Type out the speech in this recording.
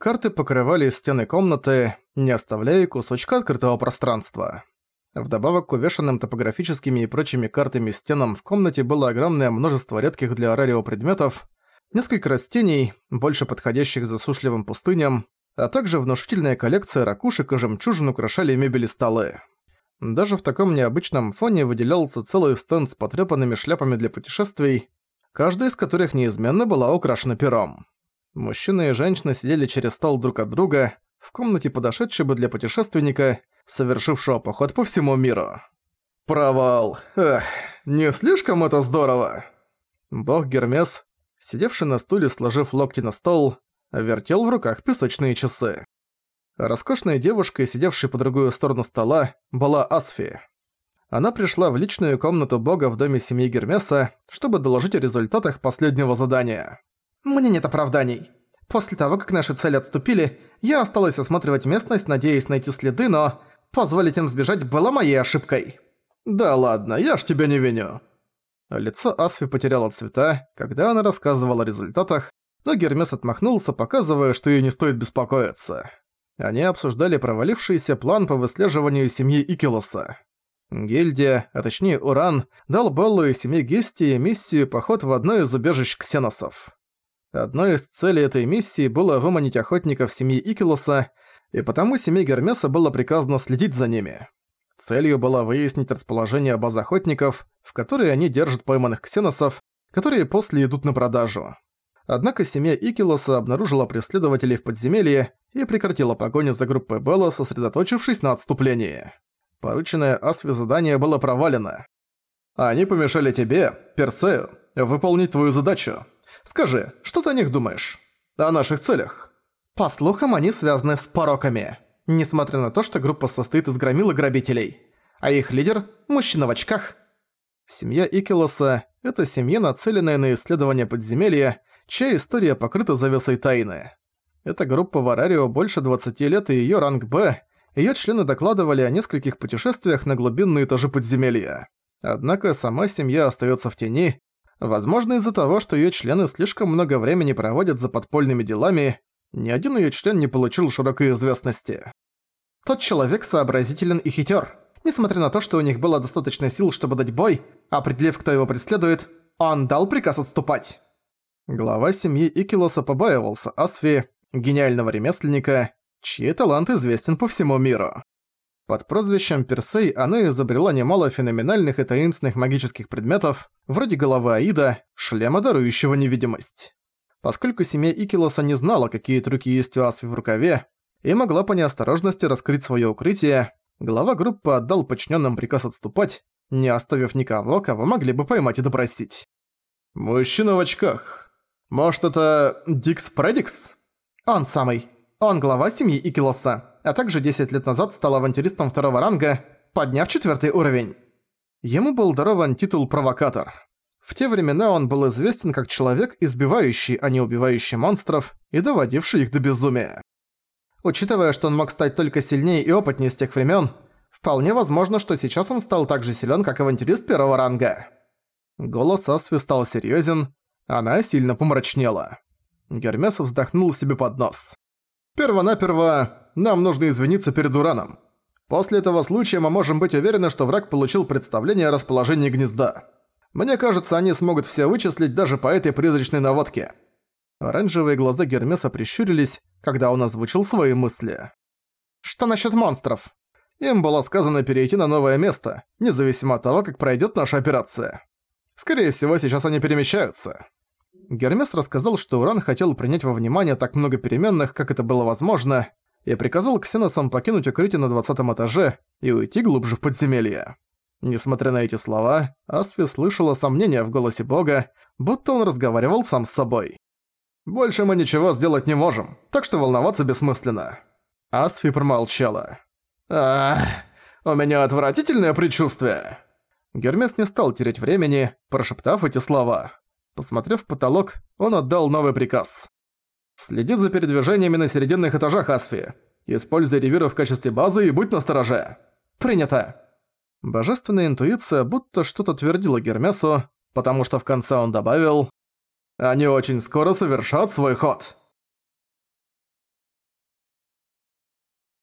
Карты покрывали стены комнаты, не оставляя кусочка открытого пространства. Вдобавок к увешанным топографическими и прочими картами стенам в комнате было огромное множество редких для Арарио предметов, несколько растений, больше подходящих засушливым пустыням, а также внушительная коллекция ракушек и жемчужин украшали мебель и столы. Даже в таком необычном фоне выделялся целый стенд с потрёпанными шляпами для путешествий, каждая из которых неизменно была украшена пером. Мужчина и женщина сидели через стол друг от друга, в комнате подошедшей бы для путешественника, совершившего поход по всему миру. «Провал! Эх, не слишком это здорово!» Бог Гермес, сидевший на стуле, сложив локти на стол, вертел в руках песочные часы. Роскошная девушка, сидевшая по другую сторону стола, была Асфи. Она пришла в личную комнату бога в доме семьи Гермеса, чтобы доложить о результатах последнего задания. Мне нет оправданий. После того, как наши цели отступили, я осталась осматривать местность, надеясь найти следы, но позволить им сбежать было моей ошибкой. Да ладно, я ж тебя не виню. Лицо Асфи потеряло цвета, когда она рассказывала о результатах, но Гермес отмахнулся, показывая, что ей не стоит беспокоиться. Они обсуждали провалившийся план по выслеживанию семьи Икилоса. Гильдия, а точнее Уран, дал Беллу и семье Гестии миссию поход в одно из убежищ ксеносов. Одной из целей этой миссии было выманить охотников семьи Икилоса, и потому семье Гермеса было приказано следить за ними. Целью было выяснить расположение баз охотников, в которые они держат пойманных ксеносов, которые после идут на продажу. Однако семья Икилоса обнаружила преследователей в подземелье и прекратила погоню за группой Белла, сосредоточившись на отступлении. Порученное Асве задание было провалено. «Они помешали тебе, Персею, выполнить твою задачу. Скажи, что ты о них думаешь? О наших целях?» По слухам, они связаны с пороками. Несмотря на то, что группа состоит из громил и грабителей. А их лидер – мужчина в очках. Семья Икилоса – это семья, нацеленная на исследование подземелья, чья история покрыта завесой тайны. Эта группа в Арарио больше 20 лет и её ранг «Б», её члены докладывали о нескольких путешествиях на глубинные этажи подземелья. Однако сама семья остаётся в тени, Возможно, из-за того, что её члены слишком много времени проводят за подпольными делами, ни один её член не получил широкой известности. Тот человек сообразителен и хитер. Несмотря на то, что у них было достаточно сил, чтобы дать бой, определив, кто его преследует, он дал приказ отступать. Глава семьи Икилоса побаивался Асфи, гениального ремесленника, чей талант известен по всему миру. Под прозвищем Персей она изобрела немало феноменальных и таинственных магических предметов, вроде головы Аида, шлема, дарующего невидимость. Поскольку семья Икилоса не знала, какие трюки есть у Асви в рукаве, и могла по неосторожности раскрыть своё укрытие, глава группы отдал подчиненным приказ отступать, не оставив никого, кого могли бы поймать и допросить. «Мужчина в очках. Может, это Дикс Предикс?» «Он самый. Он глава семьи Икилоса а также 10 лет назад стал авантюристом второго ранга, подняв четвертый уровень. Ему был дарован титул «Провокатор». В те времена он был известен как человек, избивающий, а не убивающий монстров и доводивший их до безумия. Учитывая, что он мог стать только сильнее и опытнее с тех времен, вполне возможно, что сейчас он стал так же силен, как авантюрист первого ранга. Голос Асви стал серьезен, она сильно помрачнела. Гермес вздохнул себе под нос. «Первонаперво нам нужно извиниться перед Ураном. После этого случая мы можем быть уверены, что враг получил представление о расположении гнезда. Мне кажется, они смогут все вычислить даже по этой призрачной наводке». Оранжевые глаза Гермеса прищурились, когда он озвучил свои мысли. «Что насчет монстров?» Им было сказано перейти на новое место, независимо от того, как пройдет наша операция. Скорее всего, сейчас они перемещаются. Гермес рассказал, что Уран хотел принять во внимание так много переменных, как это было возможно, и приказал ксеносам покинуть укрытие на 20 этаже и уйти глубже в подземелье. Несмотря на эти слова, Асфи слышала сомнения в голосе бога, будто он разговаривал сам с собой. «Больше мы ничего сделать не можем, так что волноваться бессмысленно». Асфи промолчала. «Ах, у меня отвратительное предчувствие». Гермес не стал терять времени, прошептав эти слова. Посмотрев в потолок, он отдал новый приказ. Следи за передвижениями на серединных этажах Асфи. Используй ревиру в качестве базы и будь настороже. Принято. Божественная интуиция будто что-то твердила Гермесу, потому что в конце он добавил «Они очень скоро совершат свой ход».